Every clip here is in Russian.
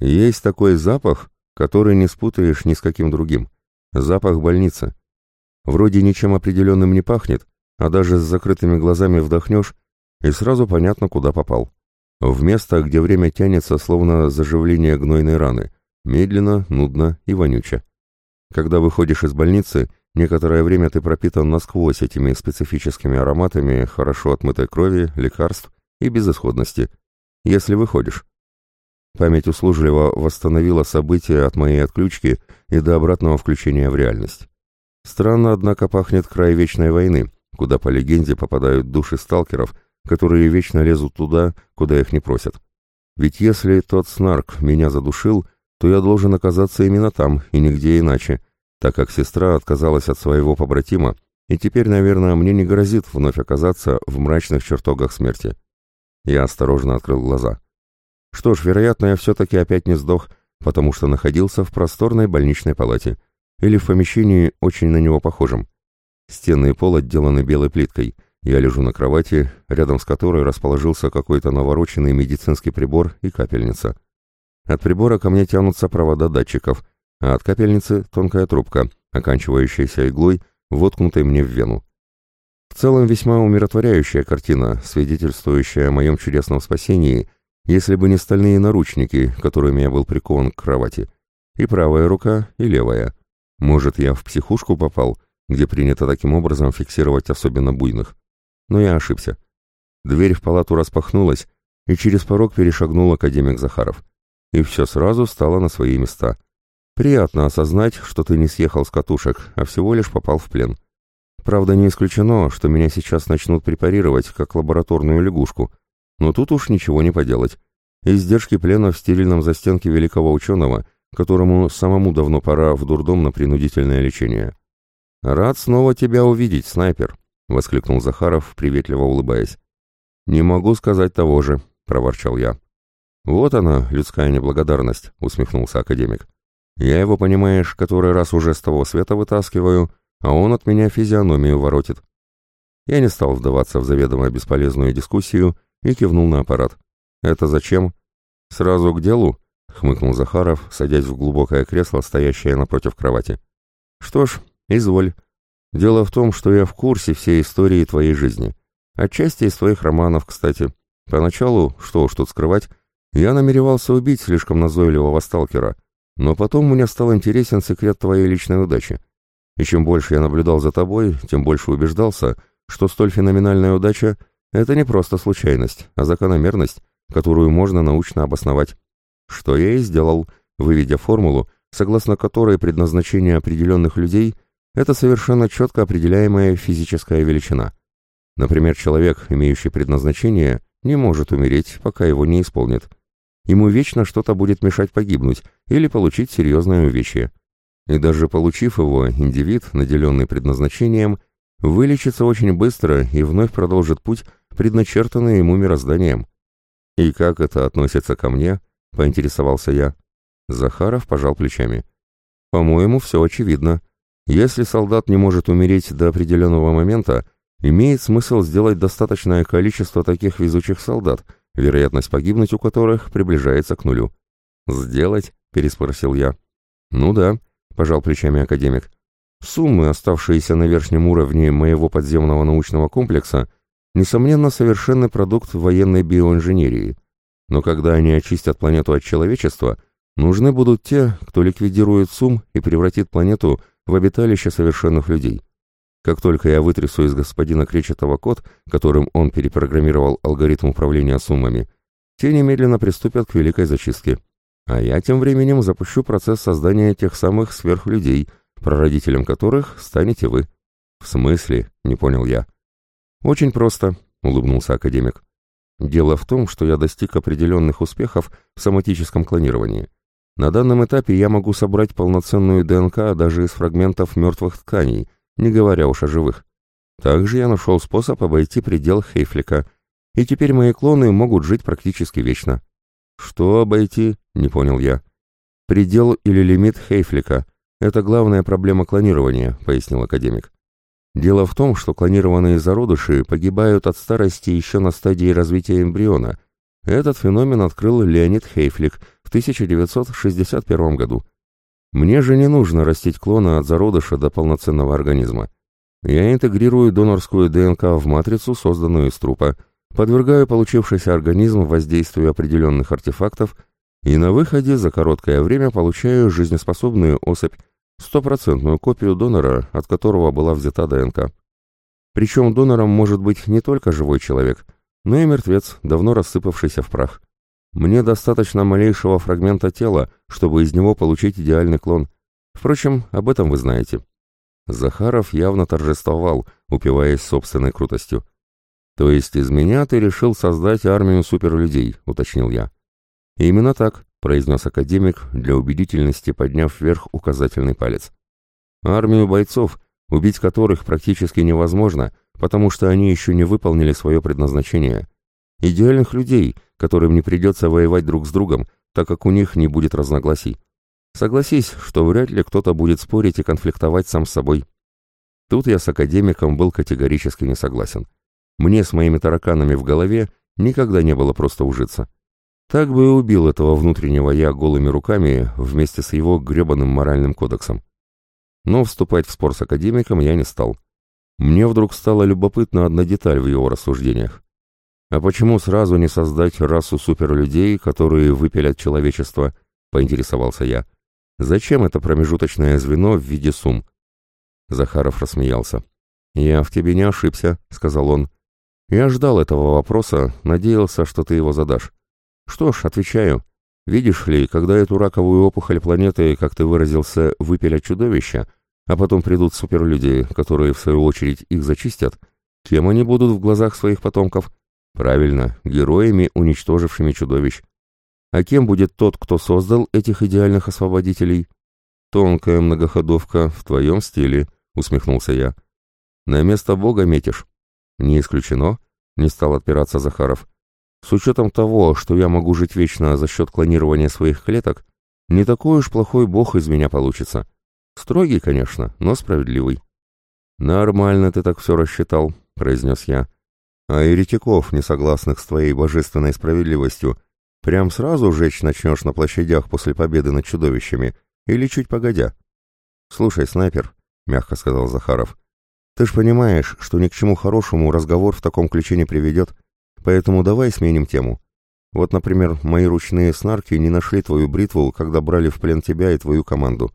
Есть такой запах, который не спутаешь ни с каким другим. Запах больницы. Вроде ничем определенным не пахнет, а даже с закрытыми глазами вдохнешь, и сразу понятно, куда попал. В место, где время тянется, словно заживление гнойной раны. Медленно, нудно и вонюче. Когда выходишь из больницы, некоторое время ты пропитан насквозь этими специфическими ароматами хорошо отмытой крови, лекарств и безысходности. Если выходишь. Память услужливо восстановила события от моей отключки и до обратного включения в реальность. Странно, однако, пахнет край вечной войны, куда по легенде попадают души сталкеров – которые вечно лезут туда, куда их не просят. Ведь если тот снарк меня задушил, то я должен оказаться именно там и нигде иначе, так как сестра отказалась от своего побратима, и теперь, наверное, мне не грозит вновь оказаться в мрачных чертогах смерти. Я осторожно открыл глаза. Что ж, вероятно, я все-таки опять не сдох, потому что находился в просторной больничной палате, или в помещении, очень на него похожем. Стены и пол отделаны белой плиткой — я лежу на кровати, рядом с которой расположился какой-то навороченный медицинский прибор и капельница. От прибора ко мне тянутся провода датчиков, а от капельницы тонкая трубка, оканчивающаяся иглой, воткнутой мне в вену. В целом весьма умиротворяющая картина, свидетельствующая о моем чудесном спасении, если бы не стальные наручники, которыми я был прикован к кровати. И правая рука, и левая. Может, я в психушку попал, где принято таким образом фиксировать особенно буйных но я ошибся. Дверь в палату распахнулась, и через порог перешагнул академик Захаров. И все сразу стало на свои места. Приятно осознать, что ты не съехал с катушек, а всего лишь попал в плен. Правда, не исключено, что меня сейчас начнут препарировать, как лабораторную лягушку. Но тут уж ничего не поделать. Издержки плена в стерильном застенке великого ученого, которому самому давно пора в дурдом на принудительное лечение. «Рад снова тебя увидеть, снайпер», — воскликнул Захаров, приветливо улыбаясь. «Не могу сказать того же», — проворчал я. «Вот она, людская неблагодарность», — усмехнулся академик. «Я его, понимаешь, который раз уже с того света вытаскиваю, а он от меня физиономию воротит». Я не стал вдаваться в заведомо бесполезную дискуссию и кивнул на аппарат. «Это зачем?» «Сразу к делу?» — хмыкнул Захаров, садясь в глубокое кресло, стоящее напротив кровати. «Что ж, изволь». Дело в том, что я в курсе всей истории твоей жизни. Отчасти из твоих романов, кстати. Поначалу, что уж тут скрывать, я намеревался убить слишком назойливого сталкера, но потом мне стал интересен секрет твоей личной удачи. И чем больше я наблюдал за тобой, тем больше убеждался, что столь феноменальная удача — это не просто случайность, а закономерность, которую можно научно обосновать. Что я и сделал, выведя формулу, согласно которой предназначение определенных людей — это совершенно четко определяемая физическая величина. Например, человек, имеющий предназначение, не может умереть, пока его не исполнит. Ему вечно что-то будет мешать погибнуть или получить серьезное увечье. И даже получив его, индивид, наделенный предназначением, вылечится очень быстро и вновь продолжит путь, предначертанный ему мирозданием. «И как это относится ко мне?» — поинтересовался я. Захаров пожал плечами. «По-моему, все очевидно. Если солдат не может умереть до определенного момента, имеет смысл сделать достаточное количество таких везучих солдат, вероятность погибнуть у которых приближается к нулю. «Сделать?» — переспросил я. «Ну да», — пожал плечами академик. «Суммы, оставшиеся на верхнем уровне моего подземного научного комплекса, несомненно, совершенный продукт военной биоинженерии. Но когда они очистят планету от человечества, нужны будут те, кто ликвидирует сум и превратит планету в обиталище совершенных людей. Как только я вытрясу из господина Кречетова код, которым он перепрограммировал алгоритм управления суммами, те немедленно приступят к великой зачистке. А я тем временем запущу процесс создания тех самых сверхлюдей, прародителем которых станете вы. В смысле? Не понял я. Очень просто, улыбнулся академик. Дело в том, что я достиг определенных успехов в соматическом клонировании. На данном этапе я могу собрать полноценную ДНК даже из фрагментов мертвых тканей, не говоря уж о живых. Также я нашел способ обойти предел Хейфлика, и теперь мои клоны могут жить практически вечно. Что обойти? Не понял я. Предел или лимит Хейфлика – это главная проблема клонирования, пояснил академик. Дело в том, что клонированные зародыши погибают от старости еще на стадии развития эмбриона. Этот феномен открыл Леонид Хейфлик в 1961 году. Мне же не нужно растить клона от зародыша до полноценного организма. Я интегрирую донорскую ДНК в матрицу, созданную из трупа, подвергаю получившийся организм воздействию определенных артефактов и на выходе за короткое время получаю жизнеспособную особь, стопроцентную копию донора, от которого была взята ДНК. Причем донором может быть не только живой человек, но и мертвец, давно рассыпавшийся в прах. Мне достаточно малейшего фрагмента тела, чтобы из него получить идеальный клон. Впрочем, об этом вы знаете. Захаров явно торжествовал, упиваясь собственной крутостью. «То есть из меня ты решил создать армию суперлюдей», — уточнил я. «Именно так», — произнес академик, для убедительности подняв вверх указательный палец. «Армию бойцов, убить которых практически невозможно, потому что они еще не выполнили свое предназначение. Идеальных людей, которым не придется воевать друг с другом, так как у них не будет разногласий. Согласись, что вряд ли кто-то будет спорить и конфликтовать сам с собой». Тут я с академиком был категорически не согласен. Мне с моими тараканами в голове никогда не было просто ужиться. Так бы и убил этого внутреннего я голыми руками вместе с его гребаным моральным кодексом. Но вступать в спор с академиком я не стал. Мне вдруг стало любопытна одна деталь в его рассуждениях. А почему сразу не создать расу суперлюдей, которые выпилят человечество, поинтересовался я. Зачем это промежуточное звено в виде сумм? Захаров рассмеялся. «Я в тебе не ошибся», — сказал он. Я ждал этого вопроса, надеялся, что ты его задашь. Что ж, отвечаю. Видишь ли, когда эту раковую опухоль планеты, как ты выразился, выпилят чудовища, а потом придут суперлюди, которые, в свою очередь, их зачистят, кем они будут в глазах своих потомков? Правильно, героями, уничтожившими чудовищ. А кем будет тот, кто создал этих идеальных освободителей? Тонкая многоходовка в твоем стиле, усмехнулся я. На место Бога метишь. «Не исключено», — не стал отпираться Захаров. «С учетом того, что я могу жить вечно за счет клонирования своих клеток, не такой уж плохой бог из меня получится. Строгий, конечно, но справедливый». «Нормально ты так все рассчитал», — произнес я. «А еретиков, не согласных с твоей божественной справедливостью, прям сразу жечь начнешь на площадях после победы над чудовищами или чуть погодя?» «Слушай, снайпер», — мягко сказал Захаров, — ты ж понимаешь, что ни к чему хорошему разговор в таком ключе не приведет, поэтому давай сменим тему. Вот, например, мои ручные снарки не нашли твою бритву, когда брали в плен тебя и твою команду.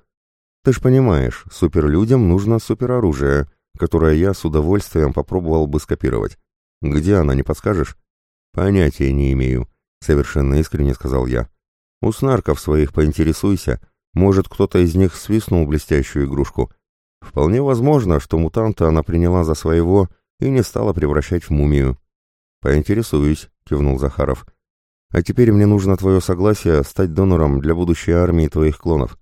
Ты ж понимаешь, суперлюдям нужно супероружие, которое я с удовольствием попробовал бы скопировать. Где она, не подскажешь? Понятия не имею, совершенно искренне сказал я. У снарков своих поинтересуйся, может, кто-то из них свистнул блестящую игрушку — Вполне возможно, что мутанта она приняла за своего и не стала превращать в мумию. «Поинтересуюсь», — кивнул Захаров. «А теперь мне нужно твое согласие стать донором для будущей армии твоих клонов.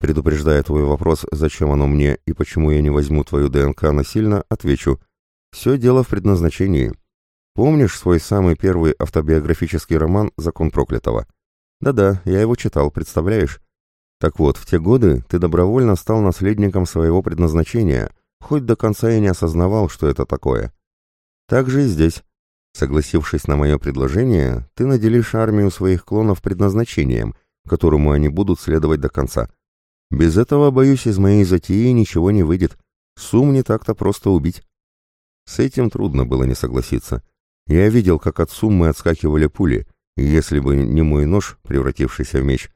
Предупреждая твой вопрос, зачем оно мне и почему я не возьму твою ДНК насильно, отвечу. Все дело в предназначении. Помнишь свой самый первый автобиографический роман «Закон проклятого»? Да-да, я его читал, представляешь? Так вот, в те годы ты добровольно стал наследником своего предназначения, хоть до конца и не осознавал, что это такое. Так же и здесь. Согласившись на мое предложение, ты наделишь армию своих клонов предназначением, которому они будут следовать до конца. Без этого, боюсь, из моей затеи ничего не выйдет. Сум не так-то просто убить. С этим трудно было не согласиться. Я видел, как от суммы отскакивали пули, и если бы не мой нож, превратившийся в меч,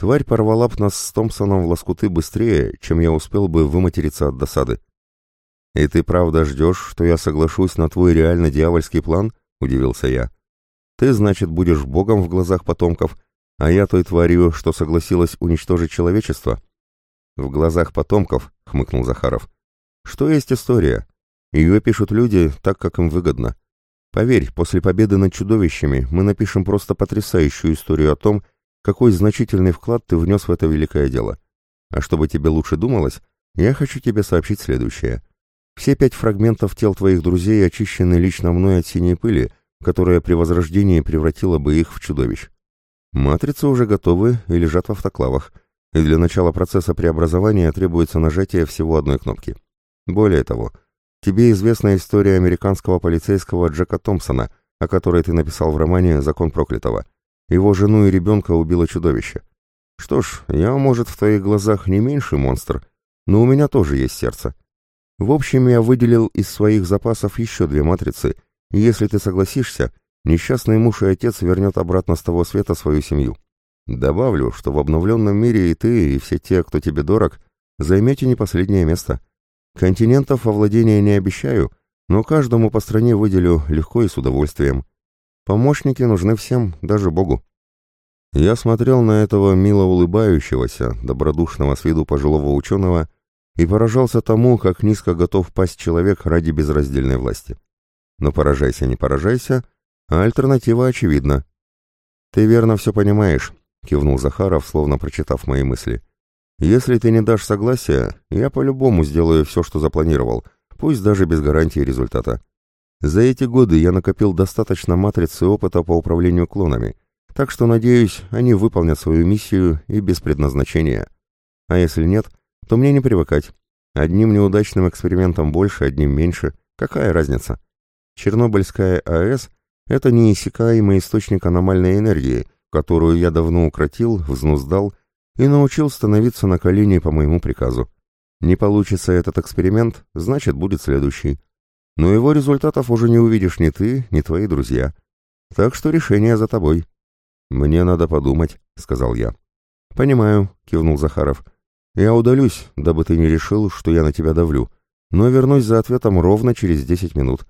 Тварь порвала б нас с Томпсоном в лоскуты быстрее, чем я успел бы выматериться от досады. «И ты правда ждешь, что я соглашусь на твой реально дьявольский план?» — удивился я. «Ты, значит, будешь богом в глазах потомков, а я той тварью, что согласилась уничтожить человечество?» «В глазах потомков», — хмыкнул Захаров. «Что есть история? Ее пишут люди так, как им выгодно. Поверь, после победы над чудовищами мы напишем просто потрясающую историю о том, какой значительный вклад ты внес в это великое дело. А чтобы тебе лучше думалось, я хочу тебе сообщить следующее. Все пять фрагментов тел твоих друзей очищены лично мной от синей пыли, которая при возрождении превратила бы их в чудовищ. Матрицы уже готовы и лежат в автоклавах, и для начала процесса преобразования требуется нажатие всего одной кнопки. Более того, тебе известна история американского полицейского Джека Томпсона, о которой ты написал в романе «Закон проклятого», Его жену и ребенка убило чудовище. Что ж, я, может, в твоих глазах не меньший монстр, но у меня тоже есть сердце. В общем, я выделил из своих запасов еще две матрицы, и если ты согласишься, несчастный муж и отец вернет обратно с того света свою семью. Добавлю, что в обновленном мире и ты, и все те, кто тебе дорог, займете не последнее место. Континентов овладения не обещаю, но каждому по стране выделю легко и с удовольствием. Помощники нужны всем, даже Богу. Я смотрел на этого мило улыбающегося, добродушного с виду пожилого ученого и поражался тому, как низко готов пасть человек ради безраздельной власти. Но поражайся, не поражайся, а альтернатива очевидна. «Ты верно все понимаешь», — кивнул Захаров, словно прочитав мои мысли. «Если ты не дашь согласия, я по-любому сделаю все, что запланировал, пусть даже без гарантии результата. За эти годы я накопил достаточно матрицы опыта по управлению клонами, так что, надеюсь, они выполнят свою миссию и без предназначения. А если нет, то мне не привыкать. Одним неудачным экспериментом больше, одним меньше. Какая разница? Чернобыльская АЭС — это неиссякаемый источник аномальной энергии, которую я давно укротил, взнуздал и научил становиться на колени по моему приказу. Не получится этот эксперимент, значит, будет следующий. Но его результатов уже не увидишь ни ты, ни твои друзья. Так что решение за тобой. «Мне надо подумать», — сказал я. «Понимаю», — кивнул Захаров. «Я удалюсь, дабы ты не решил, что я на тебя давлю, но вернусь за ответом ровно через десять минут.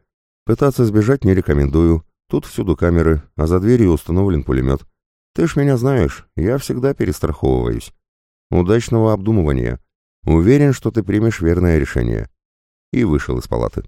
Пытаться сбежать не рекомендую. Тут всюду камеры, а за дверью установлен пулемет. Ты ж меня знаешь, я всегда перестраховываюсь. Удачного обдумывания. Уверен, что ты примешь верное решение». И вышел из палаты.